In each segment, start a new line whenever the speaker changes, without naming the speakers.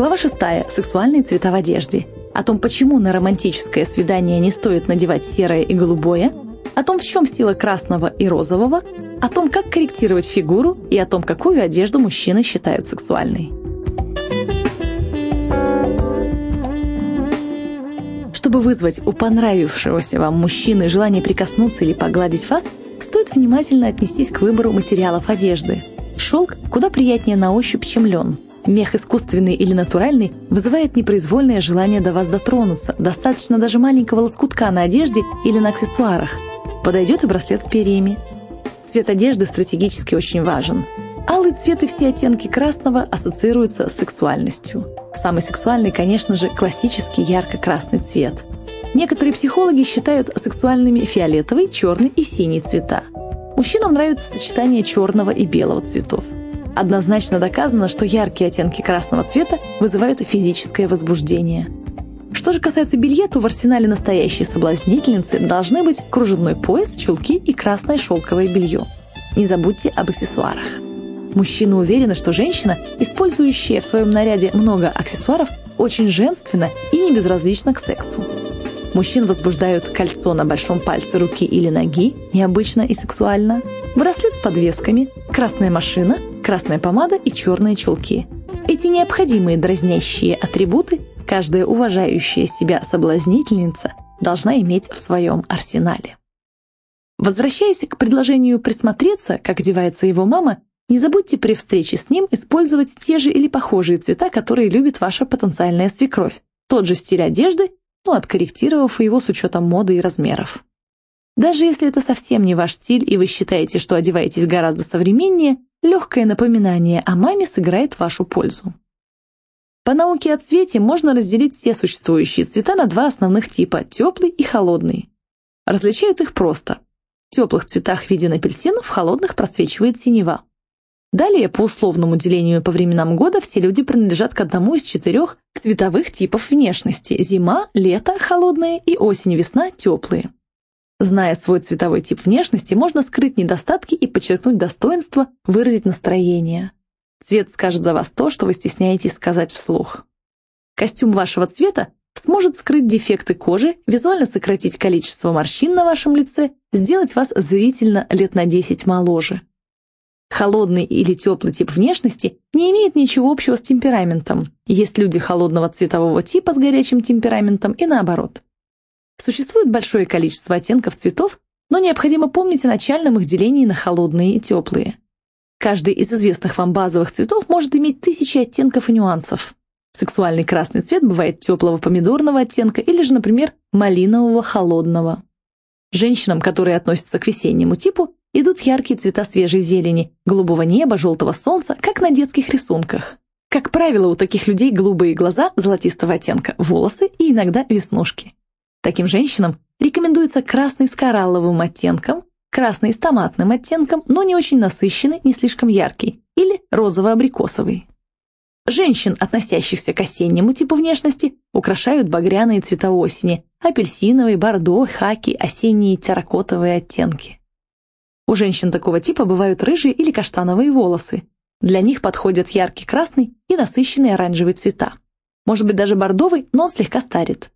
Глава 6. Сексуальные цвета в одежде. О том, почему на романтическое свидание не стоит надевать серое и голубое, о том, в чем сила красного и розового, о том, как корректировать фигуру и о том, какую одежду мужчины считают сексуальной. Чтобы вызвать у понравившегося вам мужчины желание прикоснуться или погладить вас, стоит внимательно отнестись к выбору материалов одежды. Шелк куда приятнее на ощупь, чем лен. Мех искусственный или натуральный вызывает непроизвольное желание до вас дотронуться. Достаточно даже маленького лоскутка на одежде или на аксессуарах. Подойдет и браслет с перьями. Цвет одежды стратегически очень важен. Алый цвет и все оттенки красного ассоциируются с сексуальностью. Самый сексуальный, конечно же, классический ярко-красный цвет. Некоторые психологи считают сексуальными фиолетовый, черный и синий цвета. Мужчинам нравится сочетание черного и белого цветов. Однозначно доказано, что яркие оттенки красного цвета вызывают физическое возбуждение. Что же касается белья, то в арсенале настоящей соблазнительницы должны быть кружевной пояс, чулки и красное шелковое белье. Не забудьте об аксессуарах. Мужчина уверен, что женщина, использующая в своем наряде много аксессуаров, очень женственна и не безразлична к сексу. Мужчин возбуждают кольцо на большом пальце руки или ноги, необычно и сексуально, браслет с подвесками, красная машина, красная помада и черные чулки. Эти необходимые дразнящие атрибуты каждая уважающая себя соблазнительница должна иметь в своем арсенале. Возвращаясь к предложению присмотреться, как одевается его мама, не забудьте при встрече с ним использовать те же или похожие цвета, которые любит ваша потенциальная свекровь. Тот же стиль одежды, но откорректировав его с учетом моды и размеров. Даже если это совсем не ваш стиль и вы считаете, что одеваетесь гораздо современнее, легкое напоминание о маме сыграет вашу пользу. По науке о цвете можно разделить все существующие цвета на два основных типа – теплый и холодный. Различают их просто. В теплых цветах виден апельсин, в холодных просвечивает синева. Далее, по условному делению по временам года, все люди принадлежат к одному из четырех цветовых типов внешности – зима, лето – холодные и осень-весна – теплые. Зная свой цветовой тип внешности, можно скрыть недостатки и подчеркнуть достоинства, выразить настроение. Цвет скажет за вас то, что вы стесняетесь сказать вслух. Костюм вашего цвета сможет скрыть дефекты кожи, визуально сократить количество морщин на вашем лице, сделать вас зрительно лет на 10 моложе. Холодный или теплый тип внешности не имеет ничего общего с темпераментом. Есть люди холодного цветового типа с горячим темпераментом и наоборот. Существует большое количество оттенков цветов, но необходимо помнить о начальном их делении на холодные и теплые. Каждый из известных вам базовых цветов может иметь тысячи оттенков и нюансов. Сексуальный красный цвет бывает теплого помидорного оттенка или же, например, малинового холодного. Женщинам, которые относятся к весеннему типу, идут яркие цвета свежей зелени, голубого неба, желтого солнца, как на детских рисунках. Как правило, у таких людей голубые глаза золотистого оттенка, волосы и иногда веснушки. Таким женщинам рекомендуется красный с коралловым оттенком, красный с томатным оттенком, но не очень насыщенный, не слишком яркий, или розово-абрикосовый. Женщин, относящихся к осеннему типу внешности, украшают багряные цвета осени, апельсиновый, бордо, хаки, осенние терракотовые оттенки. У женщин такого типа бывают рыжие или каштановые волосы. Для них подходят яркий красный и насыщенный оранжевый цвета. Может быть даже бордовый, но он слегка старит.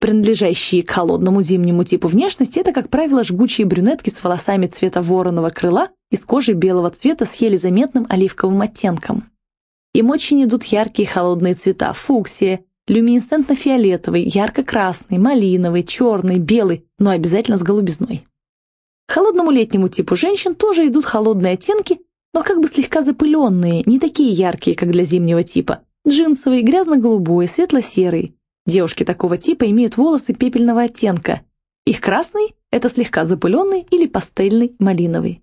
Принадлежащие к холодному зимнему типу внешности это, как правило, жгучие брюнетки с волосами цвета вороного крыла и с кожей белого цвета с еле заметным оливковым оттенком. Им очень идут яркие холодные цвета – фуксия, люминесцентно-фиолетовый, ярко-красный, малиновый, черный, белый, но обязательно с голубизной. Холодному летнему типу женщин тоже идут холодные оттенки, но как бы слегка запыленные, не такие яркие, как для зимнего типа. Джинсовый, грязно-голубой, светло-серый. Девушки такого типа имеют волосы пепельного оттенка. Их красный – это слегка запыленный или пастельный малиновый.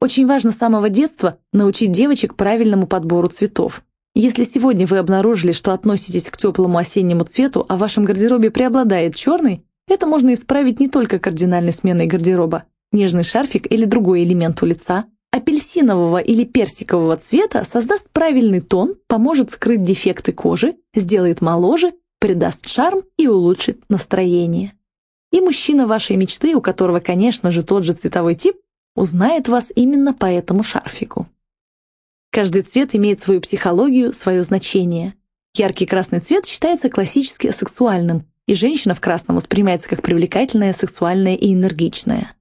Очень важно с самого детства научить девочек правильному подбору цветов. Если сегодня вы обнаружили, что относитесь к теплому осеннему цвету, а в вашем гардеробе преобладает черный, это можно исправить не только кардинальной сменой гардероба. Нежный шарфик или другой элемент у лица, апельсинового или персикового цвета создаст правильный тон, поможет скрыть дефекты кожи, сделает моложе, придаст шарм и улучшит настроение. И мужчина вашей мечты, у которого, конечно же, тот же цветовой тип, узнает вас именно по этому шарфику. Каждый цвет имеет свою психологию, свое значение. Яркий красный цвет считается классически сексуальным, и женщина в красном воспринимается как привлекательная, сексуальная и энергичная.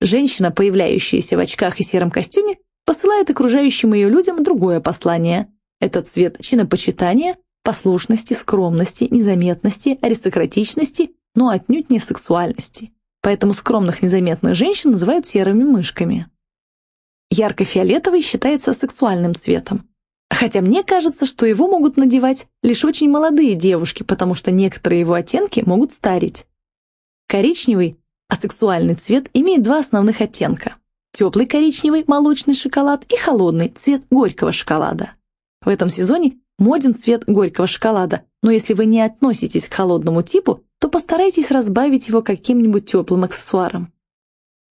Женщина, появляющаяся в очках и сером костюме, посылает окружающим ее людям другое послание. Это цвет чинопочитания, послушности, скромности, незаметности, аристократичности, но отнюдь не сексуальности. Поэтому скромных незаметных женщин называют серыми мышками. Ярко-фиолетовый считается сексуальным цветом. Хотя мне кажется, что его могут надевать лишь очень молодые девушки, потому что некоторые его оттенки могут старить. Коричневый, асексуальный цвет, имеет два основных оттенка. Теплый коричневый, молочный шоколад и холодный, цвет горького шоколада. В этом сезоне моден цвет горького шоколада, но если вы не относитесь к холодному типу, то постарайтесь разбавить его каким-нибудь теплым аксессуаром.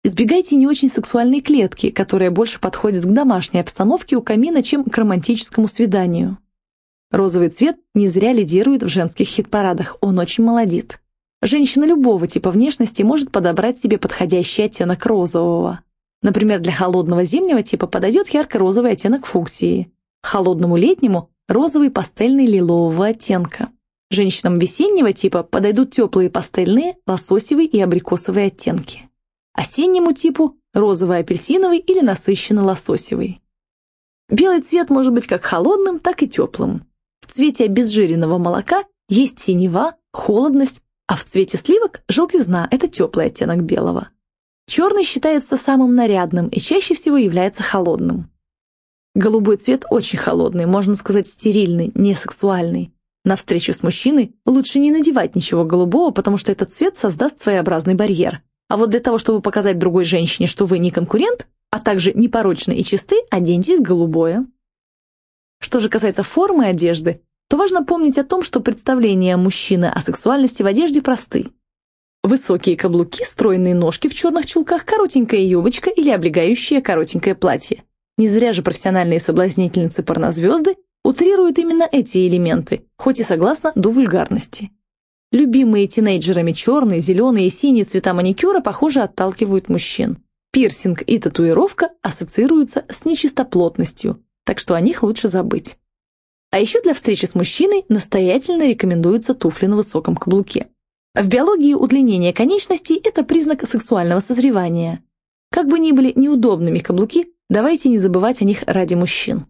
Избегайте не очень сексуальной клетки, которая больше подходит к домашней обстановке у камина, чем к романтическому свиданию. Розовый цвет не зря лидирует в женских хит-парадах, он очень молодит. Женщина любого типа внешности может подобрать себе подходящий оттенок розового. Например, для холодного зимнего типа подойдет ярко-розовый оттенок фуксии. Холодному летнему – розовый пастельный лилового оттенка. Женщинам весеннего типа подойдут теплые пастельные, лососевые и абрикосовые оттенки осеннему типу розово-апельсиновый или насыщенно-лососевый. Белый цвет может быть как холодным, так и теплым. В цвете обезжиренного молока есть синева, холодность, а в цвете сливок – желтизна – это теплый оттенок белого. Черный считается самым нарядным и чаще всего является холодным. Голубой цвет очень холодный, можно сказать стерильный, не сексуальный. На встречу с мужчиной лучше не надевать ничего голубого, потому что этот цвет создаст своеобразный барьер. А вот для того, чтобы показать другой женщине, что вы не конкурент, а также непорочны и чисты, оденьтесь голубое. Что же касается формы одежды, то важно помнить о том, что представления мужчины о сексуальности в одежде просты. Высокие каблуки, стройные ножки в черных чулках, коротенькая юбочка или облегающее коротенькое платье. Не зря же профессиональные соблазнительницы порнозвезды утрируют именно эти элементы, хоть и согласно до вульгарности. Любимые тинейджерами черные, зеленые и синие цвета маникюра, похоже, отталкивают мужчин. Пирсинг и татуировка ассоциируются с нечистоплотностью, так что о них лучше забыть. А еще для встречи с мужчиной настоятельно рекомендуются туфли на высоком каблуке. В биологии удлинение конечностей – это признак сексуального созревания. Как бы ни были неудобными каблуки, давайте не забывать о них ради мужчин.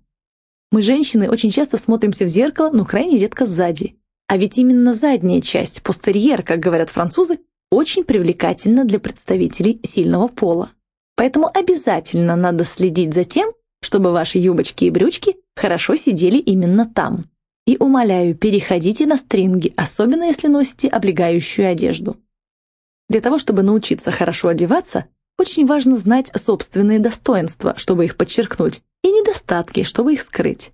Мы, женщины, очень часто смотримся в зеркало, но крайне редко сзади. А ведь именно задняя часть, постерьер, как говорят французы, очень привлекательна для представителей сильного пола. Поэтому обязательно надо следить за тем, чтобы ваши юбочки и брючки хорошо сидели именно там. И умоляю, переходите на стринги, особенно если носите облегающую одежду. Для того, чтобы научиться хорошо одеваться, очень важно знать собственные достоинства, чтобы их подчеркнуть, и недостатки, чтобы их скрыть.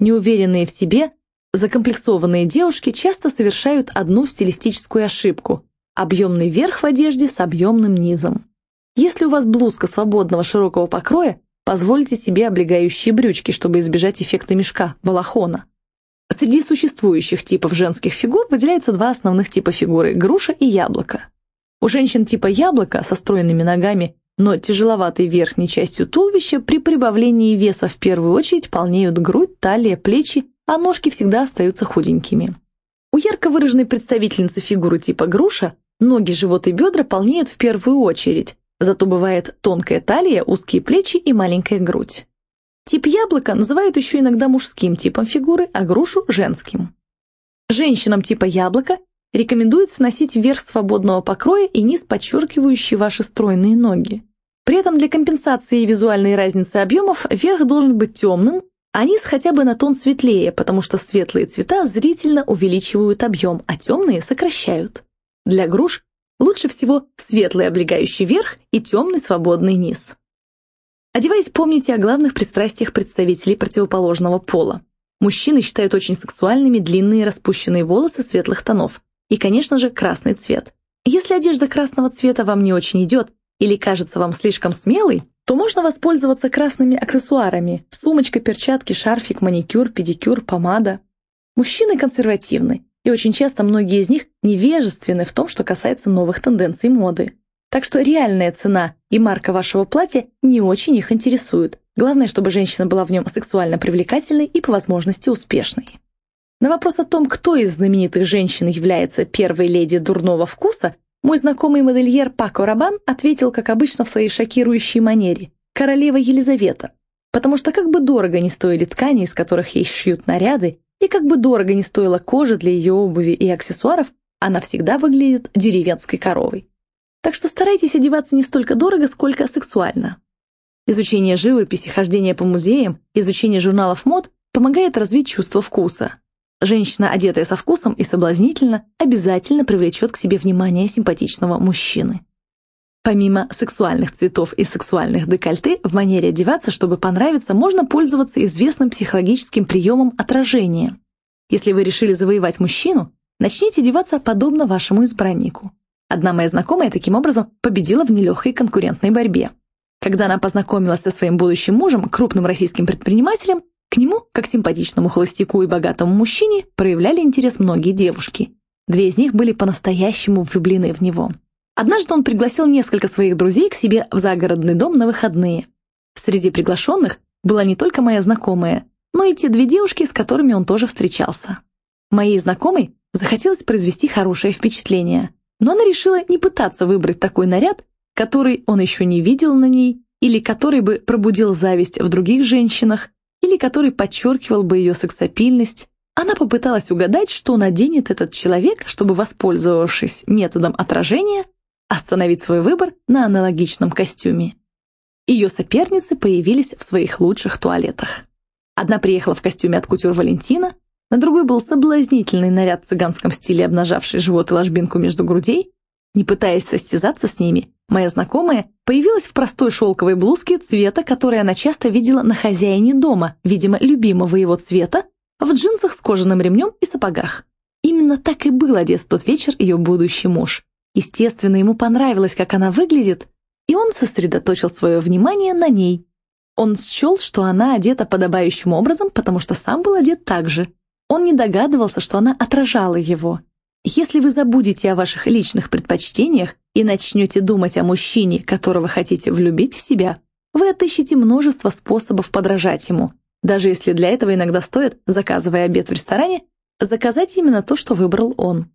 Неуверенные в себе Закомплексованные девушки часто совершают одну стилистическую ошибку – объемный верх в одежде с объемным низом. Если у вас блузка свободного широкого покроя, позвольте себе облегающие брючки, чтобы избежать эффекта мешка, балахона. Среди существующих типов женских фигур выделяются два основных типа фигуры – груша и яблоко. У женщин типа яблоко со стройными ногами, но тяжеловатой верхней частью туловища при прибавлении веса в первую очередь полнеют грудь, талия, плечи а ножки всегда остаются худенькими. У ярко выраженной представительницы фигуры типа груша ноги, живот и бедра полнеют в первую очередь, зато бывает тонкая талия, узкие плечи и маленькая грудь. Тип яблока называют еще иногда мужским типом фигуры, а грушу – женским. Женщинам типа яблока рекомендуется носить верх свободного покроя и низ, подчеркивающий ваши стройные ноги. При этом для компенсации визуальной разницы объемов верх должен быть темным, а низ хотя бы на тон светлее, потому что светлые цвета зрительно увеличивают объем, а темные сокращают. Для груш лучше всего светлый облегающий верх и темный свободный низ. Одеваясь, помните о главных пристрастиях представителей противоположного пола. Мужчины считают очень сексуальными длинные распущенные волосы светлых тонов. И, конечно же, красный цвет. Если одежда красного цвета вам не очень идет или кажется вам слишком смелой, то можно воспользоваться красными аксессуарами – сумочка, перчатки, шарфик, маникюр, педикюр, помада. Мужчины консервативны, и очень часто многие из них невежественны в том, что касается новых тенденций моды. Так что реальная цена и марка вашего платья не очень их интересуют. Главное, чтобы женщина была в нем сексуально привлекательной и по возможности успешной. На вопрос о том, кто из знаменитых женщин является первой леди дурного вкуса, мой знакомый модельер Пако Рабан ответил, как обычно, в своей шокирующей манере «Королева Елизавета», потому что как бы дорого не стоили ткани, из которых ей шьют наряды, и как бы дорого не стоила кожа для ее обуви и аксессуаров, она всегда выглядит деревенской коровой. Так что старайтесь одеваться не столько дорого, сколько сексуально. Изучение живописи, хождение по музеям, изучение журналов мод помогает развить чувство вкуса. Женщина, одетая со вкусом и соблазнительно, обязательно привлечет к себе внимание симпатичного мужчины. Помимо сексуальных цветов и сексуальных декольте, в манере одеваться, чтобы понравиться, можно пользоваться известным психологическим приемом отражения. Если вы решили завоевать мужчину, начните одеваться подобно вашему избраннику. Одна моя знакомая таким образом победила в нелегкой конкурентной борьбе. Когда она познакомилась со своим будущим мужем, крупным российским предпринимателем, к нему, как симпатичному холостяку и богатому мужчине, проявляли интерес многие девушки. Две из них были по-настоящему влюблены в него. Однажды он пригласил несколько своих друзей к себе в загородный дом на выходные. Среди приглашенных была не только моя знакомая, но и те две девушки, с которыми он тоже встречался. Моей знакомой захотелось произвести хорошее впечатление, но она решила не пытаться выбрать такой наряд, который он еще не видел на ней, или который бы пробудил зависть в других женщинах, или который подчеркивал бы ее сексапильность. Она попыталась угадать, что наденет этот человек, чтобы, воспользовавшись методом отражения, остановить свой выбор на аналогичном костюме. Ее соперницы появились в своих лучших туалетах. Одна приехала в костюме от кутюр Валентина, на другой был соблазнительный наряд в цыганском стиле, обнажавший живот и ложбинку между грудей. Не пытаясь состязаться с ними, моя знакомая появилась в простой шелковой блузке цвета, который она часто видела на хозяине дома, видимо, любимого его цвета, в джинсах с кожаным ремнем и сапогах. Именно так и был одет в тот вечер ее будущий муж. Естественно, ему понравилось, как она выглядит, и он сосредоточил свое внимание на ней. Он счел, что она одета подобающим образом, потому что сам был одет так же. Он не догадывался, что она отражала его. Если вы забудете о ваших личных предпочтениях и начнете думать о мужчине, которого хотите влюбить в себя, вы отыщете множество способов подражать ему, даже если для этого иногда стоит, заказывая обед в ресторане, заказать именно то, что выбрал он.